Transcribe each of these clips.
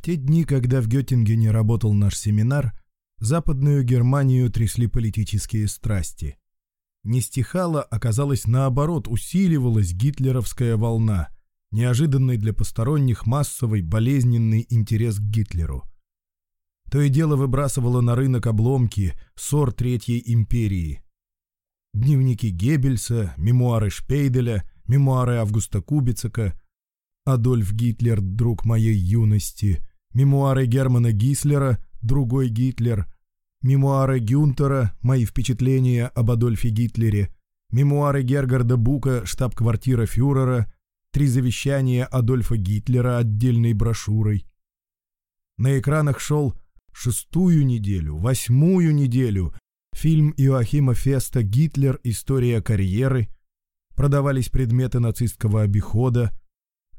В те дни, когда в Геттингене работал наш семинар, Западную Германию трясли политические страсти. Не стихала, оказалось, наоборот, усиливалась гитлеровская волна, неожиданный для посторонних массовый болезненный интерес к Гитлеру. То и дело выбрасывало на рынок обломки ссор Третьей империи. Дневники Геббельса, мемуары Шпейделя, мемуары Августа Кубицака, Адольф Гитлер, друг моей юности, мемуары Германа Гислера «Другой Гитлер», мемуары Гюнтера «Мои впечатления об Адольфе Гитлере», мемуары Гергарда Бука «Штаб-квартира фюрера», три завещания Адольфа Гитлера отдельной брошюрой. На экранах шел шестую неделю, восьмую неделю фильм Иоахима Феста «Гитлер. История карьеры», продавались предметы нацистского обихода,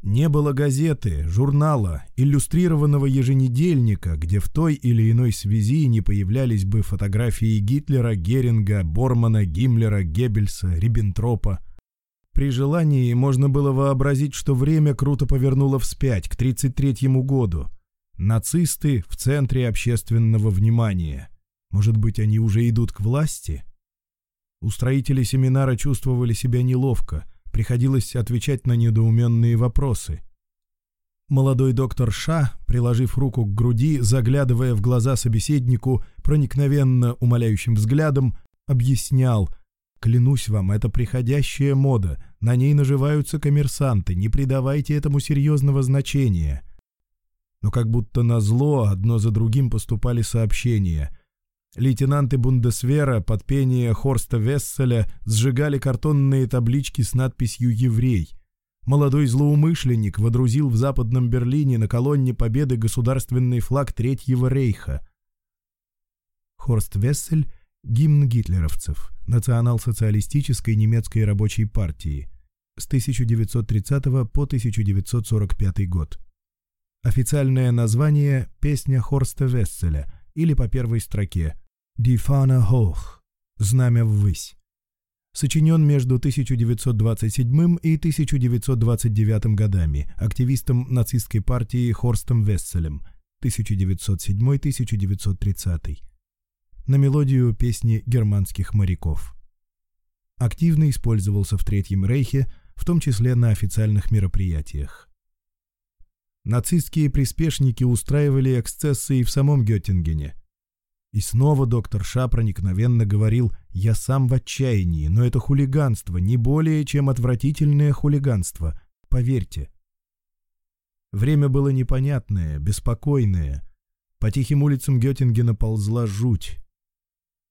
не было газеты, журнала, иллюстрированного еженедельника, где в той или иной связи не появлялись бы фотографии Гитлера, Геринга, Бормана, Гиммлера, Геббельса, Риббентропа. При желании можно было вообразить, что время круто повернуло вспять к 1933 году. Нацисты в центре общественного внимания. Может быть, они уже идут к власти? Устроители семинара чувствовали себя неловко – приходилось отвечать на недоуменные вопросы. Молодой доктор Ша, приложив руку к груди, заглядывая в глаза собеседнику проникновенно умоляющим взглядом, объяснял «Клянусь вам, это приходящая мода, на ней наживаются коммерсанты, не придавайте этому серьезного значения». Но как будто на зло, одно за другим поступали сообщения – Лейтенанты Бундесвера под пение Хорста Весселя сжигали картонные таблички с надписью «Еврей». Молодой злоумышленник водрузил в Западном Берлине на колонне Победы государственный флаг Третьего рейха. Хорст Вессель – гимн гитлеровцев, национал-социалистической немецкой рабочей партии с 1930 по 1945 год. Официальное название – «Песня Хорста Весселя» или по первой строке Дифана Хох «Знамя ввысь», сочинен между 1927 и 1929 годами активистом нацистской партии Хорстом Весселем 1907-1930 на мелодию песни германских моряков. Активно использовался в Третьем Рейхе, в том числе на официальных мероприятиях. Нацистские приспешники устраивали эксцессы и в самом Геттингене – и снова доктор Ша проникновенно говорил «Я сам в отчаянии, но это хулиганство, не более чем отвратительное хулиганство, поверьте». Время было непонятное, беспокойное. По тихим улицам Геттингена ползла жуть.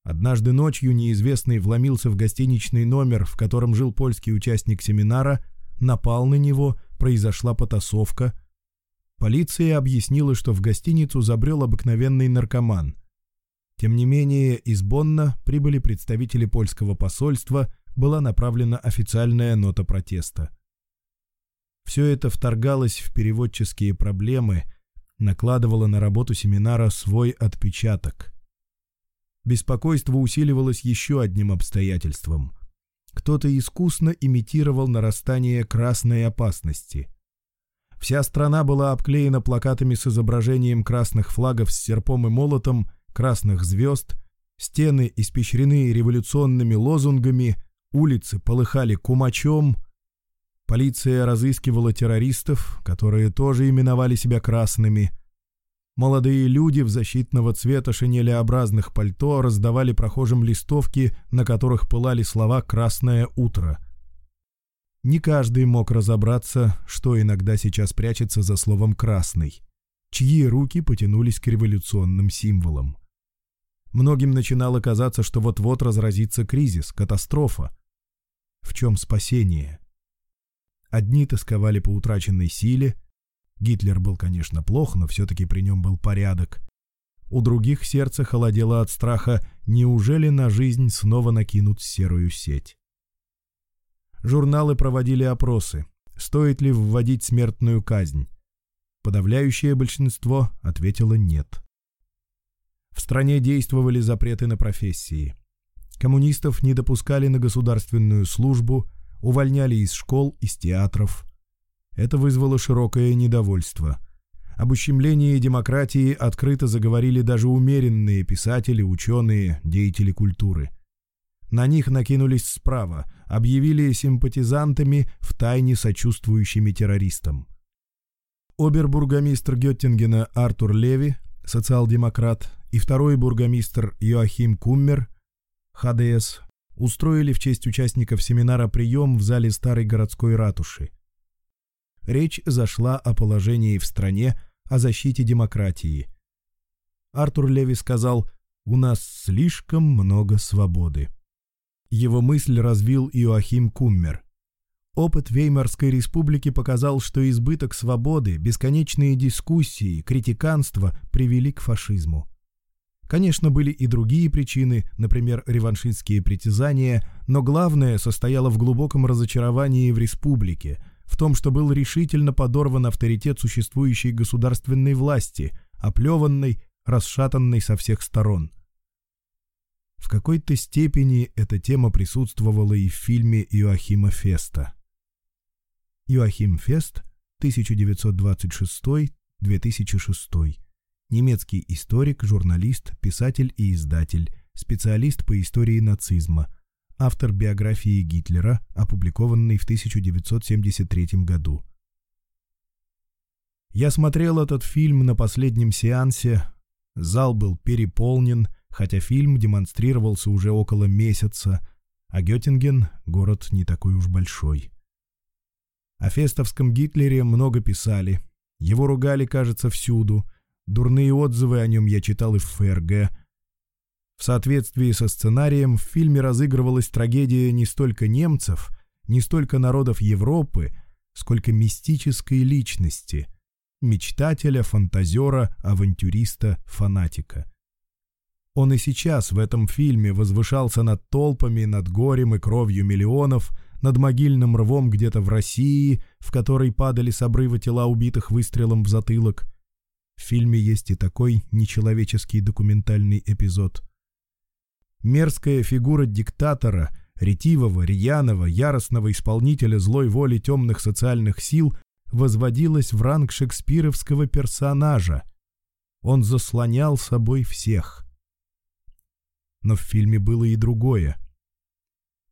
Однажды ночью неизвестный вломился в гостиничный номер, в котором жил польский участник семинара, напал на него, произошла потасовка. Полиция объяснила, что в гостиницу забрел обыкновенный наркоман. Тем не менее, из Бонна прибыли представители польского посольства, была направлена официальная нота протеста. Все это вторгалось в переводческие проблемы, накладывало на работу семинара свой отпечаток. Беспокойство усиливалось еще одним обстоятельством. Кто-то искусно имитировал нарастание красной опасности – Вся страна была обклеена плакатами с изображением красных флагов с серпом и молотом красных звезд, стены испещрены революционными лозунгами, улицы полыхали кумачом, полиция разыскивала террористов, которые тоже именовали себя красными. Молодые люди в защитного цвета шинелеобразных пальто раздавали прохожим листовки, на которых пылали слова «Красное утро». Не каждый мог разобраться, что иногда сейчас прячется за словом «красный», чьи руки потянулись к революционным символам. Многим начинало казаться, что вот-вот разразится кризис, катастрофа. В чем спасение? Одни тосковали по утраченной силе. Гитлер был, конечно, плох, но все-таки при нем был порядок. У других сердце холодело от страха, неужели на жизнь снова накинут серую сеть. Журналы проводили опросы, стоит ли вводить смертную казнь. Подавляющее большинство ответило «нет». В стране действовали запреты на профессии. Коммунистов не допускали на государственную службу, увольняли из школ, из театров. Это вызвало широкое недовольство. Об ущемлении демократии открыто заговорили даже умеренные писатели, ученые, деятели культуры. На них накинулись справа, объявили симпатизантами, втайне сочувствующими террористам. Обербургомистр Геттингена Артур Леви, социал-демократ, и второй бургомистр Йоахим Куммер, ХДС, устроили в честь участников семинара прием в зале старой городской ратуши. Речь зашла о положении в стране, о защите демократии. Артур Леви сказал «У нас слишком много свободы». Его мысль развил Иоахим Куммер. Опыт Веймарской республики показал, что избыток свободы, бесконечные дискуссии, критиканство привели к фашизму. Конечно, были и другие причины, например, реваншистские притязания, но главное состояло в глубоком разочаровании в республике, в том, что был решительно подорван авторитет существующей государственной власти, оплеванной, расшатанной со всех сторон. В какой-то степени эта тема присутствовала и в фильме Иоахима Феста. Иоахим Фест, 1926-2006 немецкий историк, журналист, писатель и издатель, специалист по истории нацизма, автор биографии Гитлера, опубликованной в 1973 году. Я смотрел этот фильм на последнем сеансе, зал был переполнен, хотя фильм демонстрировался уже около месяца, а Геттинген — город не такой уж большой. О фестовском Гитлере много писали, его ругали, кажется, всюду — Дурные отзывы о нем я читал и в ФРГ. В соответствии со сценарием в фильме разыгрывалась трагедия не столько немцев, не столько народов Европы, сколько мистической личности – мечтателя, фантазера, авантюриста, фанатика. Он и сейчас в этом фильме возвышался над толпами, над горем и кровью миллионов, над могильным рвом где-то в России, в который падали с обрыва тела убитых выстрелом в затылок – в фильме есть и такой нечеловеческий документальный эпизод. Мерзкая фигура диктатора, ретивого, рьяного, яростного исполнителя злой воли темных социальных сил возводилась в ранг шекспировского персонажа. Он заслонял собой всех. Но в фильме было и другое.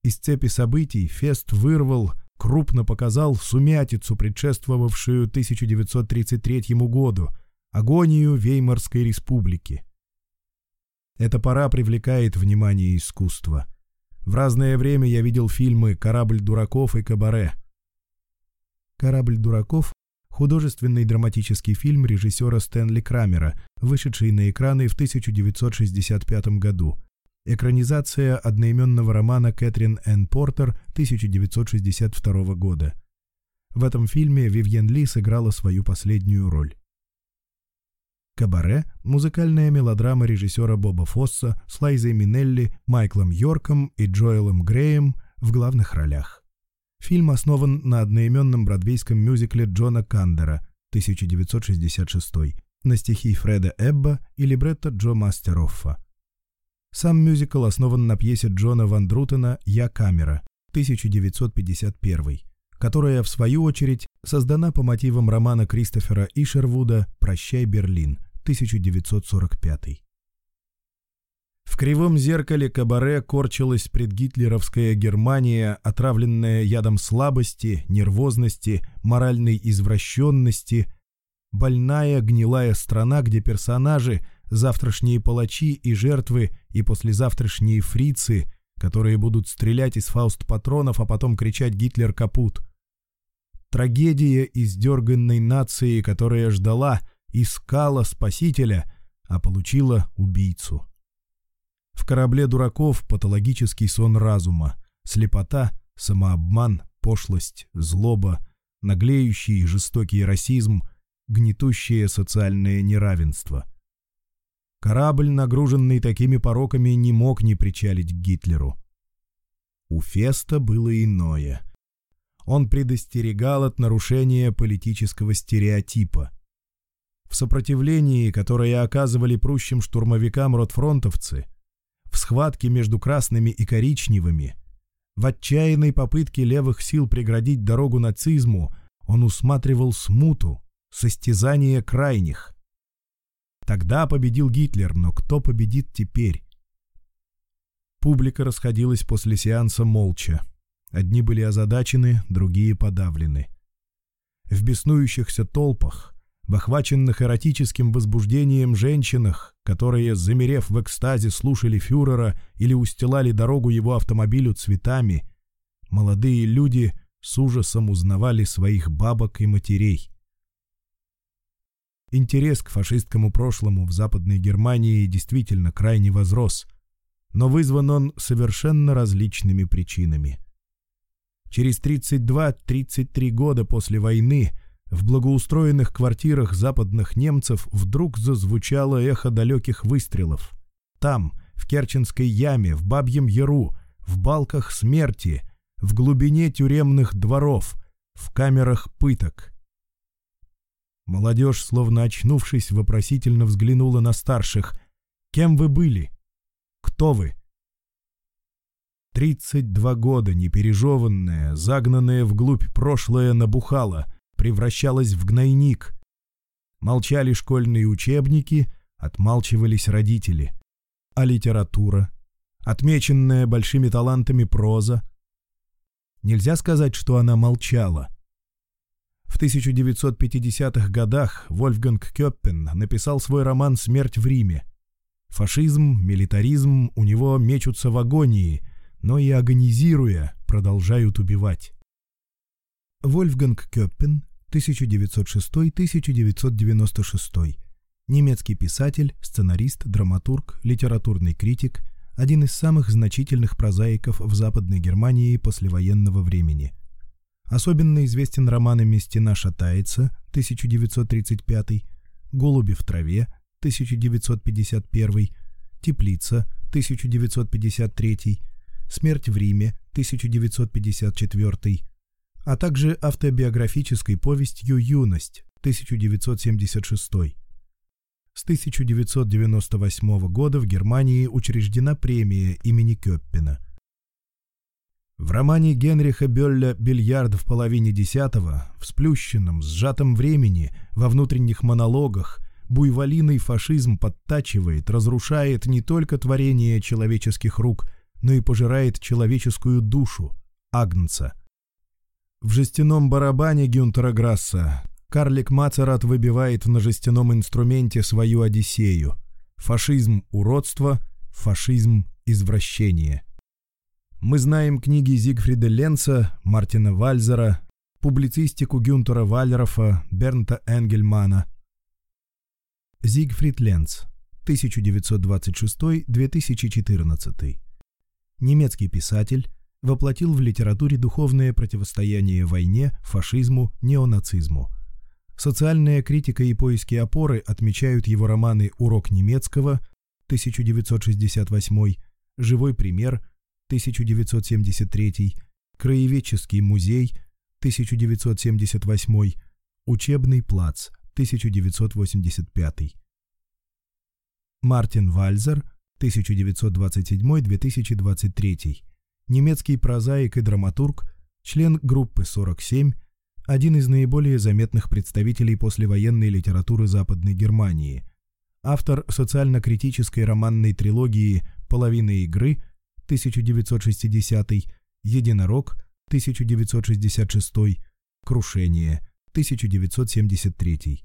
Из цепи событий Фест вырвал, крупно показал сумятицу, предшествовавшую 1933 году — агонию Веймарской республики. Эта пора привлекает внимание искусства. В разное время я видел фильмы «Корабль дураков» и «Кабаре». «Корабль дураков» — художественный драматический фильм режиссера Стэнли Крамера, вышедший на экраны в 1965 году. Экранизация одноименного романа Кэтрин Энн Портер 1962 года. В этом фильме Вивьен Ли сыграла свою последнюю роль. Кабаре – музыкальная мелодрама режиссера Боба Фосса с Лайзой Минелли, Майклом Йорком и Джоэлом Греем в главных ролях. Фильм основан на одноименном бродвейском мюзикле Джона Кандера 1966 на стихи Фреда Эбба и либретто Джо Мастероффа. Сам мюзикл основан на пьесе Джона Ван Друтена «Я камера» 1951, которая, в свою очередь, создана по мотивам романа Кристофера Ишервуда «Прощай, Берлин» 1945. В кривом зеркале кабаре корчилась предгитлеровская Германия, отравленная ядом слабости, нервозности, моральной извращенности, больная гнилая страна, где персонажи, завтрашние палачи и жертвы, и послезавтрашние фрицы, которые будут стрелять из фауст-патронов, а потом кричать «Гитлер капут!». Трагедия издерганной нации, которая ждала – искала спасителя, а получила убийцу. В корабле дураков патологический сон разума, слепота, самообман, пошлость, злоба, наглеющий и жестокий расизм, гнетущее социальное неравенство. Корабль, нагруженный такими пороками, не мог не причалить к Гитлеру. У Феста было иное. Он предостерегал от нарушения политического стереотипа – в сопротивлении, которое оказывали прущим штурмовикам ротфронтовцы, в схватке между красными и коричневыми, в отчаянной попытке левых сил преградить дорогу нацизму, он усматривал смуту, состязание крайних. Тогда победил Гитлер, но кто победит теперь? Публика расходилась после сеанса молча. Одни были озадачены, другие подавлены. В беснующихся толпах – в охваченных эротическим возбуждением женщинах, которые, замерев в экстазе, слушали фюрера или устилали дорогу его автомобилю цветами, молодые люди с ужасом узнавали своих бабок и матерей. Интерес к фашистскому прошлому в Западной Германии действительно крайне возрос, но вызван он совершенно различными причинами. Через 32-33 года после войны – в благоустроенных квартирах западных немцев вдруг зазвучало эхо далеких выстрелов. Там, в Керченской яме, в Бабьем Яру, в балках смерти, в глубине тюремных дворов, в камерах пыток. Молодежь, словно очнувшись, вопросительно взглянула на старших. «Кем вы были? Кто вы?» Тридцать два года непережеванное, загнанное вглубь прошлое набухало — превращалась в гнойник. Молчали школьные учебники, отмалчивались родители. А литература? Отмеченная большими талантами проза? Нельзя сказать, что она молчала. В 1950-х годах Вольфганг Кёппен написал свой роман «Смерть в Риме». Фашизм, милитаризм у него мечутся в агонии, но и агонизируя, продолжают убивать. Вольфганг Кёппен 1906-1996, немецкий писатель, сценарист, драматург, литературный критик, один из самых значительных прозаиков в Западной Германии послевоенного времени. Особенно известен романами «Стена шатается» 1935, «Голуби в траве» 1951, «Теплица» 1953, «Смерть в Риме» 1954, а также автобиографической повестью «Юность» 1976. С 1998 года в Германии учреждена премия имени Кёппина. В романе Генриха Бёлля «Бильярд в половине десятого» в сплющенном, сжатом времени, во внутренних монологах – буйволиный фашизм подтачивает, разрушает не только творение человеческих рук, но и пожирает человеческую душу, агнца. В жестяном барабане Гюнтера Грасса Карлик Мацерат выбивает на жестяном инструменте свою Одиссею. Фашизм – уродство, фашизм – извращение. Мы знаем книги Зигфрида Ленца, Мартина Вальзера, публицистику Гюнтера Вальрофа, Бернта Энгельмана. Зигфрид Ленц, 1926-2014. Немецкий писатель, воплотил в литературе духовное противостояние войне, фашизму, неонацизму. Социальная критика и поиски опоры отмечают его романы «Урок немецкого» 1968, «Живой пример» 1973, «Краеведческий музей» 1978, «Учебный плац» 1985. Мартин Вальзер 1927-2023 немецкий прозаик и драматург, член группы 47, один из наиболее заметных представителей послевоенной литературы Западной Германии, автор социально-критической романной трилогии «Половина игры» 1960, «Единорог» 1966, «Крушение» 1973.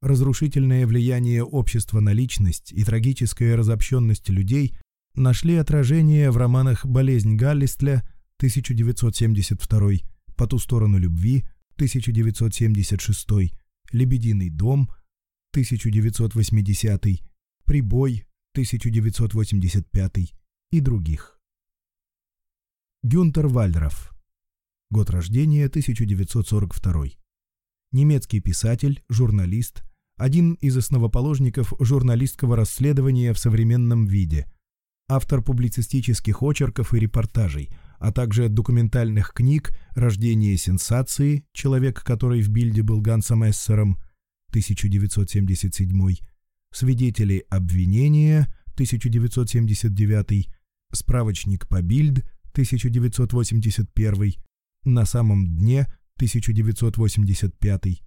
Разрушительное влияние общества на личность и трагическая разобщенность людей нашли отражение в романах «Болезнь Галлистля» 1972, «По ту сторону любви» 1976, «Лебединый дом» 1980, «Прибой» 1985 и других. Гюнтер Вальдров. Год рождения 1942. Немецкий писатель, журналист, один из основоположников журналистского расследования в современном виде – автор публицистических очерков и репортажей, а также документальных книг «Рождение сенсации», человек, который в Бильде был Гансом Эссером, 1977, «Свидетели обвинения», 1979, «Справочник по Бильд», 1981, «На самом дне», 1985.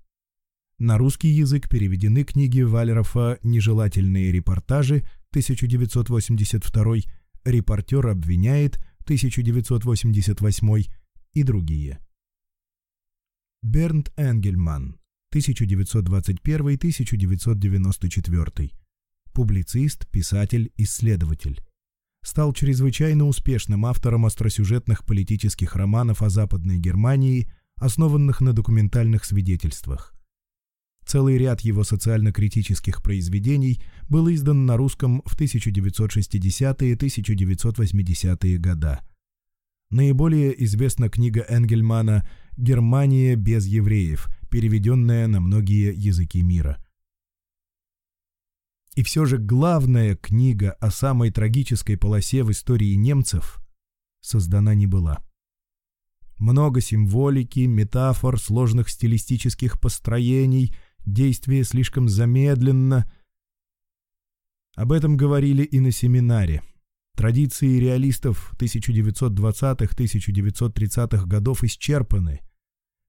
На русский язык переведены книги Валерова «Нежелательные репортажи», 1982, «Репортер обвиняет» 1988 и другие. Бернт Энгельман, 1921-1994. Публицист, писатель, исследователь. Стал чрезвычайно успешным автором остросюжетных политических романов о Западной Германии, основанных на документальных свидетельствах. Целый ряд его социально-критических произведений был издан на русском в 1960-1980-е е года. Наиболее известна книга Энгельмана «Германия без евреев», переведенная на многие языки мира. И все же главная книга о самой трагической полосе в истории немцев создана не была. Много символики, метафор, сложных стилистических построений – действие слишком замедленно. Об этом говорили и на семинаре. Традиции реалистов 1920-1930-х годов исчерпаны.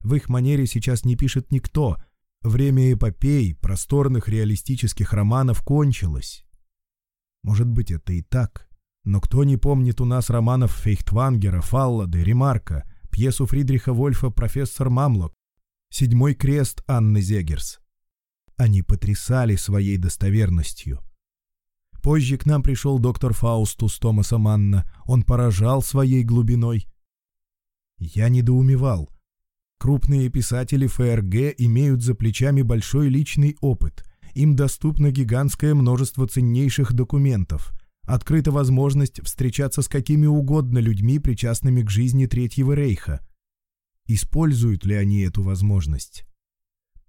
В их манере сейчас не пишет никто. Время эпопей, просторных реалистических романов кончилось. Может быть, это и так. Но кто не помнит у нас романов Фейхтвангера, Фаллады, Ремарка, пьесу Фридриха Вольфа «Профессор Мамлок», «Седьмой крест» Анны Зегерс, они потрясали своей достоверностью. Позже к нам пришел доктор Фаусту с Томаса Манна. Он поражал своей глубиной. Я недоумевал. Крупные писатели ФРГ имеют за плечами большой личный опыт. Им доступно гигантское множество ценнейших документов. Открыта возможность встречаться с какими угодно людьми, причастными к жизни Третьего Рейха. Используют ли они эту возможность?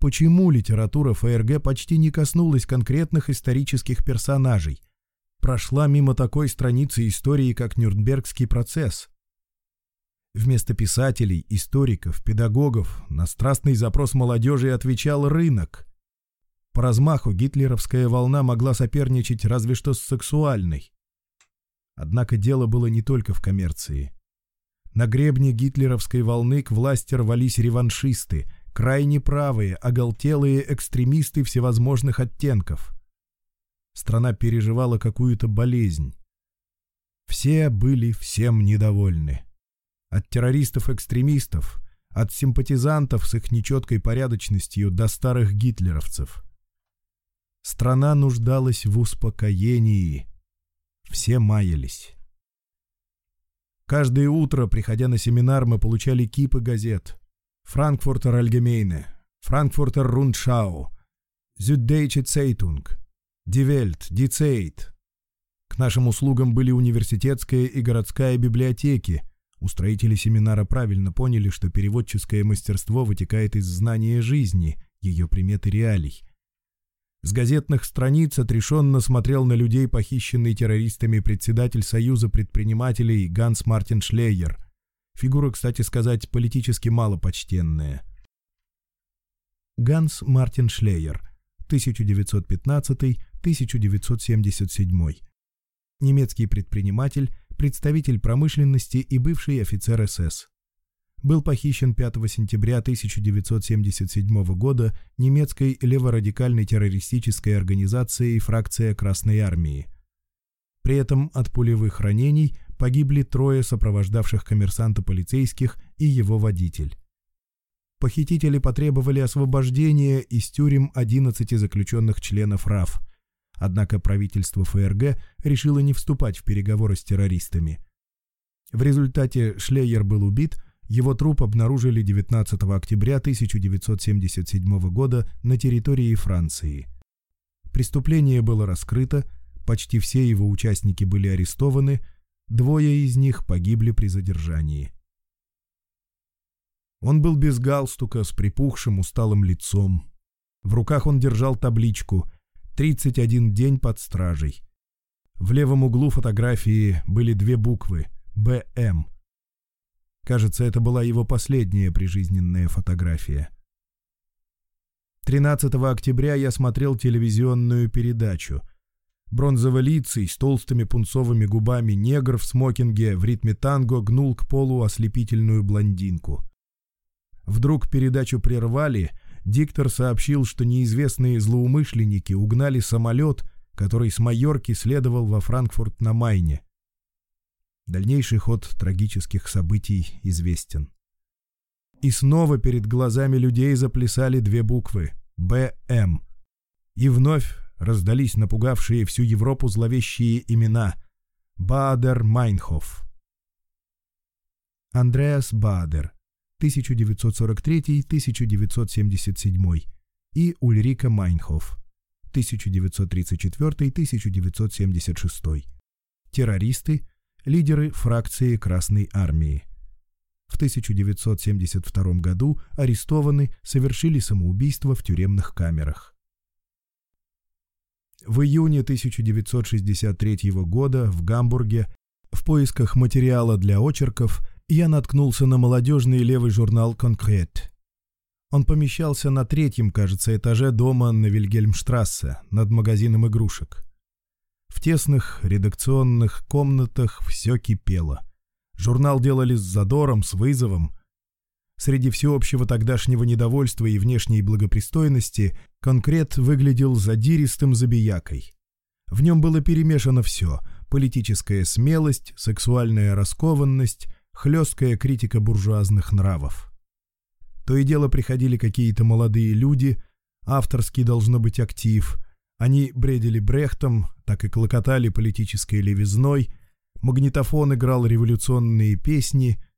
почему литература ФРГ почти не коснулась конкретных исторических персонажей, прошла мимо такой страницы истории, как Нюрнбергский процесс. Вместо писателей, историков, педагогов на страстный запрос молодежи отвечал рынок. По размаху гитлеровская волна могла соперничать разве что с сексуальной. Однако дело было не только в коммерции. На гребне гитлеровской волны к власти рвались реваншисты – крайне правые, оголтелые экстремисты всевозможных оттенков. Страна переживала какую-то болезнь. Все были всем недовольны. От террористов-экстремистов, от симпатизантов с их нечеткой порядочностью до старых гитлеровцев. Страна нуждалась в успокоении. Все маялись. Каждое утро, приходя на семинар, мы получали кипы газет — Frankfurter Allgemeine, Frankfurter Rundschau, Süddeutsche Zeitung, Die Welt, Die Zeit. К нашим услугам были университетская и городская библиотеки. Устроители семинара правильно поняли, что переводческое мастерство вытекает из знания жизни, ее приметы реалий. С газетных страниц отрешенно смотрел на людей, похищенный террористами председатель Союза предпринимателей Ганс Мартин Шлейер – Фигура, кстати сказать, политически малопочтенная. Ганс Мартин Шлейер, 1915-1977. Немецкий предприниматель, представитель промышленности и бывший офицер СС. Был похищен 5 сентября 1977 года немецкой леворадикальной террористической организацией «Фракция Красной Армии». При этом от пулевых ранений погибли трое сопровождавших коммерсанта полицейских и его водитель. Похитители потребовали освобождения из тюрем 11 заключенных членов РАФ. Однако правительство ФРГ решило не вступать в переговоры с террористами. В результате Шлейер был убит, его труп обнаружили 19 октября 1977 года на территории Франции. Преступление было раскрыто, почти все его участники были арестованы – Двое из них погибли при задержании. Он был без галстука, с припухшим усталым лицом. В руках он держал табличку «31 день под стражей». В левом углу фотографии были две буквы «БМ». Кажется, это была его последняя прижизненная фотография. 13 октября я смотрел телевизионную передачу – Бронзоволицый, с толстыми пунцовыми губами негр в смокинге в ритме танго гнул к полу ослепительную блондинку. Вдруг передачу прервали, диктор сообщил, что неизвестные злоумышленники угнали самолет, который с Майорки следовал во Франкфурт на Майне. Дальнейший ход трагических событий известен. И снова перед глазами людей заплясали две буквы «БМ». И вновь раздались напугавшие всю Европу зловещие имена Бадер Майнхоф. Андреас Бадер, 1943-1977 и Ульрика Майнхоф, 1934-1976. Террористы, лидеры фракции Красной Армии. В 1972 году арестованы, совершили самоубийство в тюремных камерах. В июне 1963 года в Гамбурге в поисках материала для очерков я наткнулся на молодежный левый журнал «Конкрет». Он помещался на третьем, кажется, этаже дома на Вильгельмштрассе над магазином игрушек. В тесных редакционных комнатах все кипело. Журнал делали с задором, с вызовом – Среди всеобщего тогдашнего недовольства и внешней благопристойности конкрет выглядел задиристым забиякой. В нем было перемешано все – политическая смелость, сексуальная раскованность, хлесткая критика буржуазных нравов. То и дело приходили какие-то молодые люди, авторский должно быть актив, они бредили Брехтом, так и клокотали политической левизной, магнитофон играл революционные песни –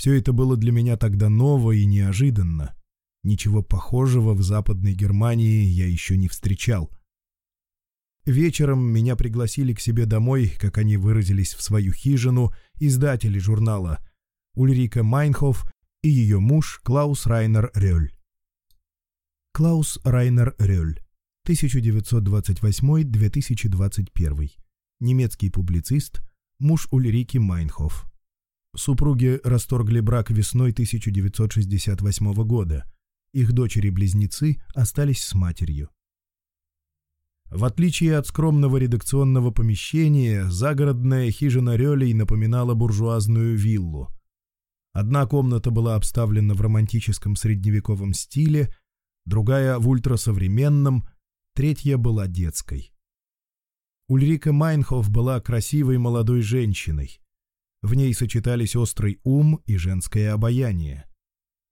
все это было для меня тогда ново и неожиданно. Ничего похожего в Западной Германии я еще не встречал. Вечером меня пригласили к себе домой, как они выразились в свою хижину, издатели журнала Ульрика Майнхоф и ее муж Клаус Райнер Рёль. Клаус Райнер Рёль, 1928-2021, немецкий публицист, муж Ульрики Майнхоф. Супруги расторгли брак весной 1968 года. Их дочери-близнецы остались с матерью. В отличие от скромного редакционного помещения, загородная хижина Рёлей напоминала буржуазную виллу. Одна комната была обставлена в романтическом средневековом стиле, другая — в ультрасовременном, третья была детской. Ульрика Майнхоф была красивой молодой женщиной. В ней сочетались острый ум и женское обаяние.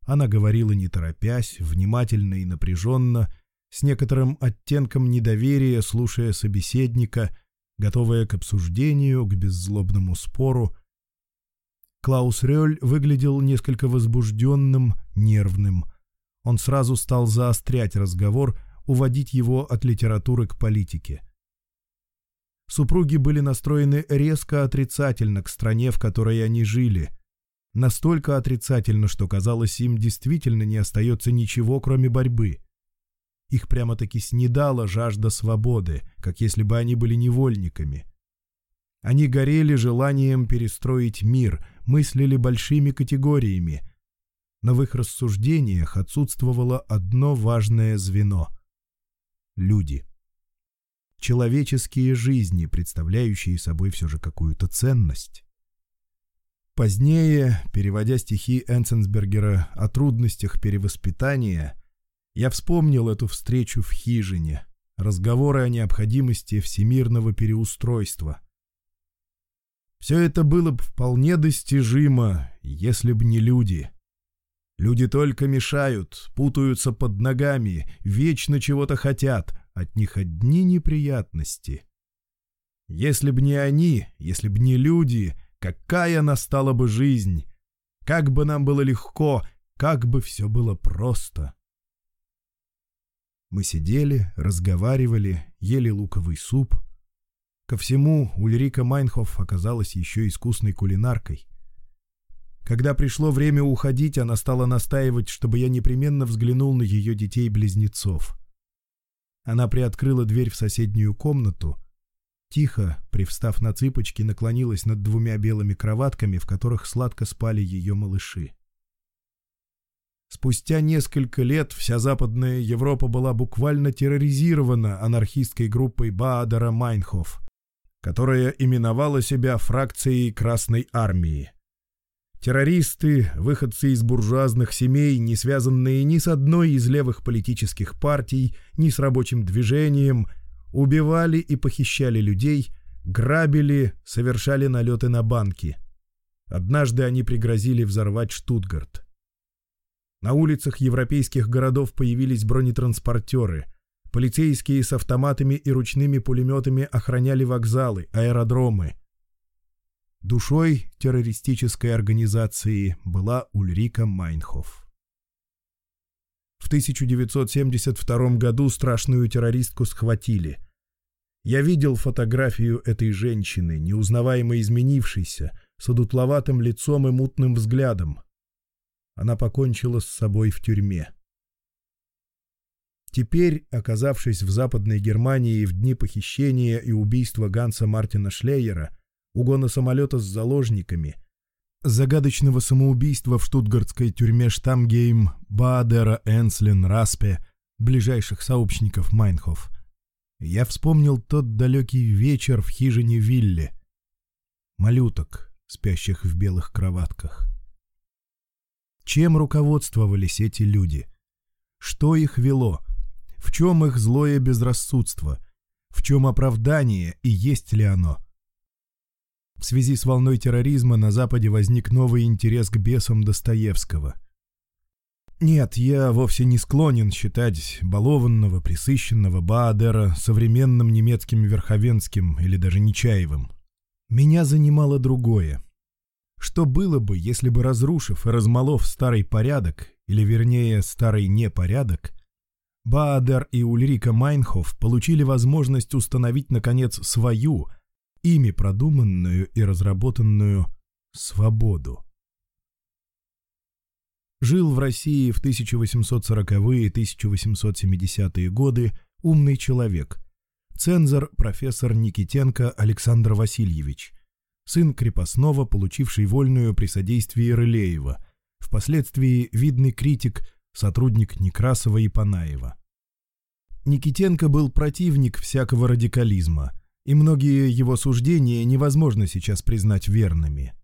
Она говорила не торопясь, внимательно и напряженно, с некоторым оттенком недоверия, слушая собеседника, готовая к обсуждению, к беззлобному спору. Клаус Рёль выглядел несколько возбужденным, нервным. Он сразу стал заострять разговор, уводить его от литературы к политике. Супруги были настроены резко отрицательно к стране, в которой они жили. Настолько отрицательно, что казалось, им действительно не остается ничего, кроме борьбы. Их прямо-таки снедала жажда свободы, как если бы они были невольниками. Они горели желанием перестроить мир, мыслили большими категориями. Но в их рассуждениях отсутствовало одно важное звено — люди человеческие жизни, представляющие собой все же какую-то ценность. Позднее, переводя стихи Энценсбергера о трудностях перевоспитания, я вспомнил эту встречу в хижине, разговоры о необходимости всемирного переустройства. Все это было бы вполне достижимо, если бы не люди. Люди только мешают, путаются под ногами, вечно чего-то хотят, от них одни неприятности. Если б не они, если б не люди, какая настала бы жизнь? Как бы нам было легко, как бы все было просто. Мы сидели, разговаривали, ели луковый суп. Ко всему Ульрика Майнхоф оказалась еще искусной кулинаркой. Когда пришло время уходить, она стала настаивать, чтобы я непременно взглянул на ее детей-близнецов. Она приоткрыла дверь в соседнюю комнату. Тихо, привстав на цыпочки, наклонилась над двумя белыми кроватками, в которых сладко спали ее малыши. Спустя несколько лет вся Западная Европа была буквально терроризирована анархистской группой Баадера Майнхоф, которая именовала себя фракцией Красной Армии. Террористы, выходцы из буржуазных семей, не связанные ни с одной из левых политических партий, ни с рабочим движением, убивали и похищали людей, грабили, совершали налеты на банки. Однажды они пригрозили взорвать Штутгарт. На улицах европейских городов появились бронетранспортеры. Полицейские с автоматами и ручными пулеметами охраняли вокзалы, аэродромы – душой террористической организации была Ульрика Майнхоф. В 1972 году страшную террористку схватили. Я видел фотографию этой женщины, неузнаваемо изменившейся, с одутловатым лицом и мутным взглядом. Она покончила с собой в тюрьме. Теперь, оказавшись в Западной Германии в дни похищения и убийства Ганса Мартина Шлейера, угона самолета с заложниками, загадочного самоубийства в штутгартской тюрьме Штамгейм, Бадера, Энслен, Распе, ближайших сообщников Майнхоф. Я вспомнил тот далекий вечер в хижине Вилли. Малюток, спящих в белых кроватках. Чем руководствовались эти люди? Что их вело? В чем их злое безрассудство? В чем оправдание и есть ли оно? — в связи с волной терроризма на Западе возник новый интерес к бесам Достоевского. Нет, я вовсе не склонен считать балованного, присыщенного Баадера современным немецким Верховенским или даже Нечаевым. Меня занимало другое. Что было бы, если бы, разрушив и размолов старый порядок, или вернее старый непорядок, Баадер и Ульрика Майнхоф получили возможность установить, наконец, свою – ими продуманную и разработанную свободу. Жил в России в 1840-е и 1870-е годы умный человек, цензор профессор Никитенко Александр Васильевич, сын крепостного, получивший вольную при содействии Рылеева, впоследствии видный критик, сотрудник Некрасова и Панаева. Никитенко был противник всякого радикализма – и многие его суждения невозможно сейчас признать верными.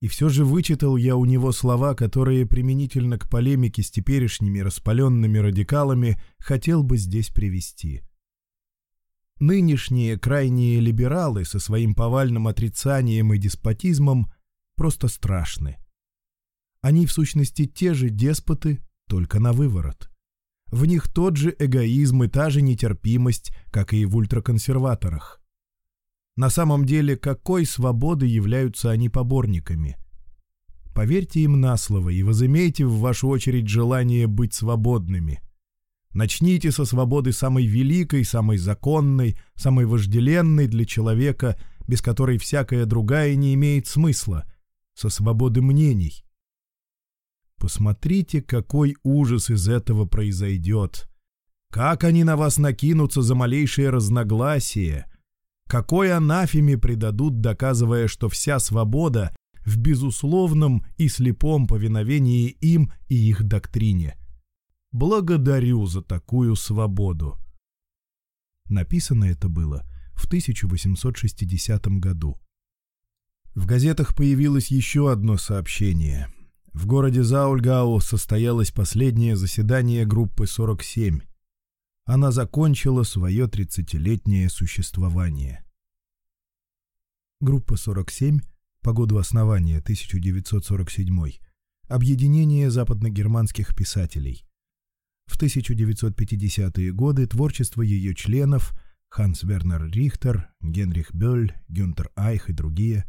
И все же вычитал я у него слова, которые применительно к полемике с теперешними распаленными радикалами хотел бы здесь привести. Нынешние крайние либералы со своим повальным отрицанием и деспотизмом просто страшны. Они в сущности те же деспоты, только на выворот. В них тот же эгоизм и та же нетерпимость, как и в ультраконсерваторах. На самом деле, какой свободы являются они поборниками? Поверьте им на слово и возымейте в вашу очередь желание быть свободными. Начните со свободы самой великой, самой законной, самой вожделенной для человека, без которой всякая другая не имеет смысла, со свободы мнений. Посмотрите, какой ужас из этого произойдет. Как они на вас накинутся за малейшее разногласие – какой анафеме предадут, доказывая, что вся свобода в безусловном и слепом повиновении им и их доктрине? Благодарю за такую свободу. Написано это было в 1860 году. В газетах появилось еще одно сообщение. В городе Заульгау состоялось последнее заседание группы 47 она закончила свое 30-летнее существование. Группа 47, по году основания 1947, объединение западногерманских писателей. В 1950-е годы творчество ее членов Ханс Вернер Рихтер, Генрих Бёль, Гюнтер Айх и другие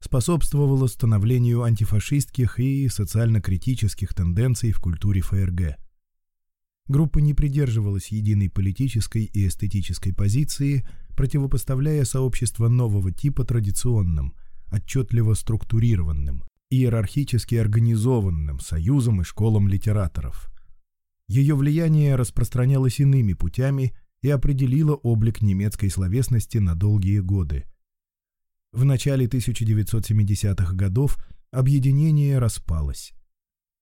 способствовало становлению антифашистских и социально-критических тенденций в культуре ФРГ – Группа не придерживалась единой политической и эстетической позиции, противопоставляя сообщество нового типа традиционным, отчетливо структурированным, иерархически организованным союзам и школам литераторов. Ее влияние распространялось иными путями и определило облик немецкой словесности на долгие годы. В начале 1970-х годов объединение распалось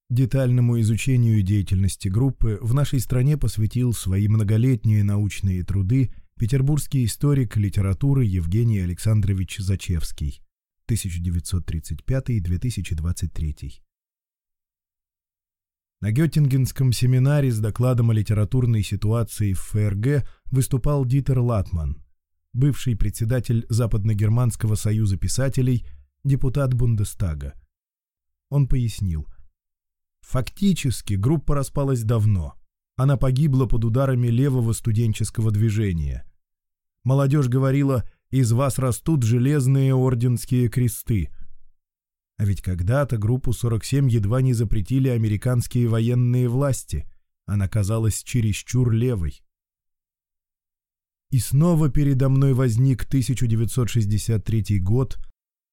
детальному изучению деятельности группы в нашей стране посвятил свои многолетние научные труды петербургский историк литературы Евгений Александрович Зачевский 1935-2023. На Геттингенском семинаре с докладом о литературной ситуации в ФРГ выступал Дитер Латман, бывший председатель Западно-германского союза писателей, депутат Бундестага. Он пояснил – Фактически группа распалась давно. Она погибла под ударами левого студенческого движения. Молодежь говорила «из вас растут железные орденские кресты». А ведь когда-то группу 47 едва не запретили американские военные власти. Она казалась чересчур левой. И снова передо мной возник 1963 год,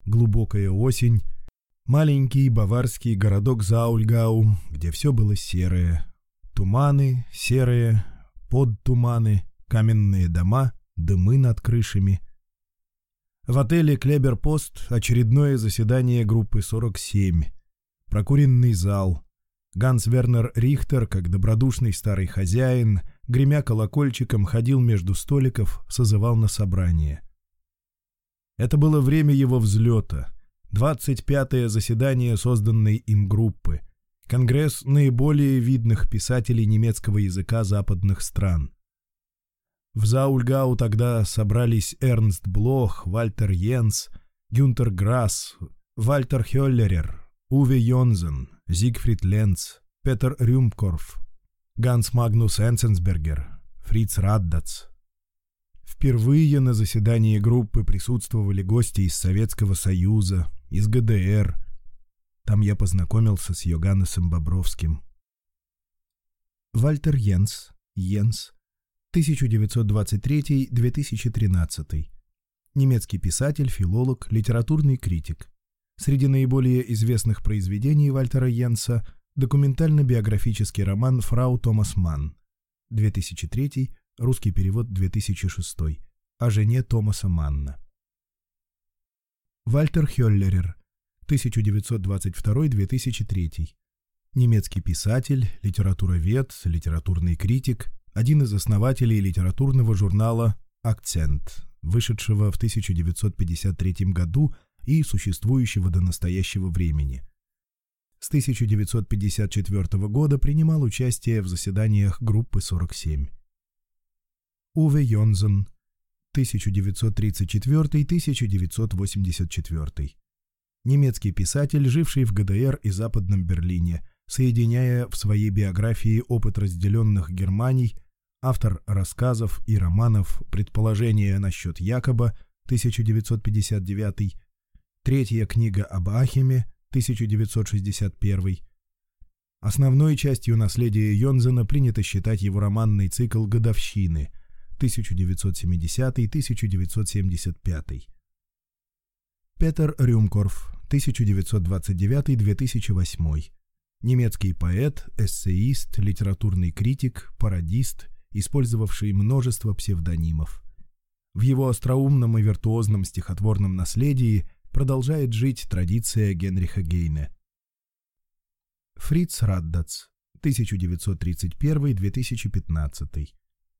глубокая осень, Маленький баварский городок Заульгау, где все было серое. Туманы, серые, подтуманы, каменные дома, дымы над крышами. В отеле «Клеберпост» очередное заседание группы 47. Прокуренный зал. Ганс Вернер Рихтер, как добродушный старый хозяин, гремя колокольчиком ходил между столиков, созывал на собрание. Это было время его взлета — 25-е заседание созданной им группы, конгресс наиболее видных писателей немецкого языка западных стран. В Заульгау тогда собрались Эрнст Блох, Вальтер Йенс, Гюнтер Грасс, Вальтер Хёллерер Уве Йонзен, Зигфрид Ленц, Петер Рюмкорф, Ганс Магнус Энсенсбергер, Фриц Раддац. Впервые на заседании группы присутствовали гости из Советского Союза, из ГДР. Там я познакомился с Йоганнесом Бобровским. Вальтер Йенс, Йенс, 1923-2013. Немецкий писатель, филолог, литературный критик. Среди наиболее известных произведений Вальтера Йенса документально-биографический роман «Фрау Томас Манн» 2003, русский перевод 2006, о жене Томаса Манна. Вальтер Хёллерер 1922-2003, немецкий писатель, литературовед, литературный критик, один из основателей литературного журнала «Акцент», вышедшего в 1953 году и существующего до настоящего времени. С 1954 года принимал участие в заседаниях группы 47. Уве Йонзен, 1934-1984. Немецкий писатель, живший в ГДР и Западном Берлине, соединяя в своей биографии опыт разделенных Германий, автор рассказов и романов «Предположение насчет Якоба» 1959, третья книга об Ахиме 1961, Основной частью наследия Йонзена принято считать его романный цикл «Годовщины», 1970-1975. Петер Рюмкорф, 1929-2008. Немецкий поэт, эссеист, литературный критик, пародист, использовавший множество псевдонимов. В его остроумном и виртуозном стихотворном наследии продолжает жить традиция Генриха Гейне. Фриц Раддац, 1931-2015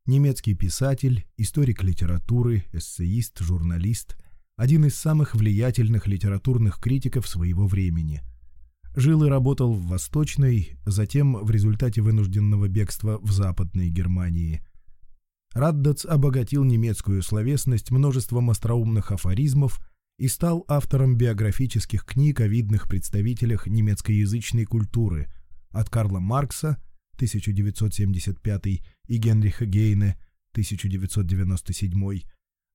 немецкий писатель, историк литературы, эссеист, журналист, один из самых влиятельных литературных критиков своего времени. Жил и работал в Восточной, затем в результате вынужденного бегства в Западной Германии. Раддац обогатил немецкую словесность множеством остроумных афоризмов и стал автором биографических книг о видных представителях немецкоязычной культуры от Карла Маркса 1975 и Генриха Гейне 1997,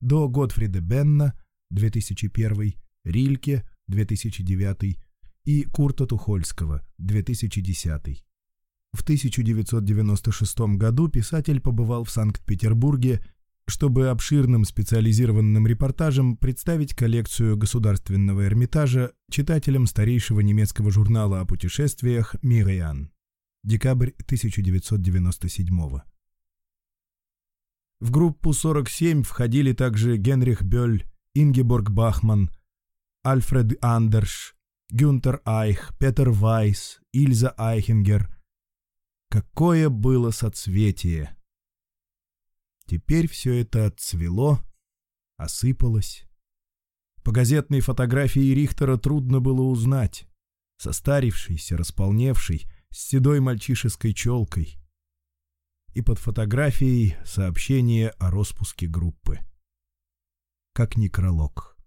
до Готфрида Бенна 2001, Рильке 2009 и Курта Тухольского 2010. В 1996 году писатель побывал в Санкт-Петербурге, чтобы обширным специализированным репортажем представить коллекцию Государственного Эрмитажа читателям старейшего немецкого журнала о путешествиях «Мириан». Декабрь 1997 года. В группу 47 входили также Генрих Бёль, Ингеборг Бахман, Альфред Андерш, Гюнтер Айх, Петер Вайс, Ильза Айхингер. Какое было соцветие! Теперь все это отцвело, осыпалось. По газетной фотографии Рихтера трудно было узнать. Состарившийся, располневший, с седой мальчишеской челкой и под фотографией сообщение о распуске группы. Как некролог.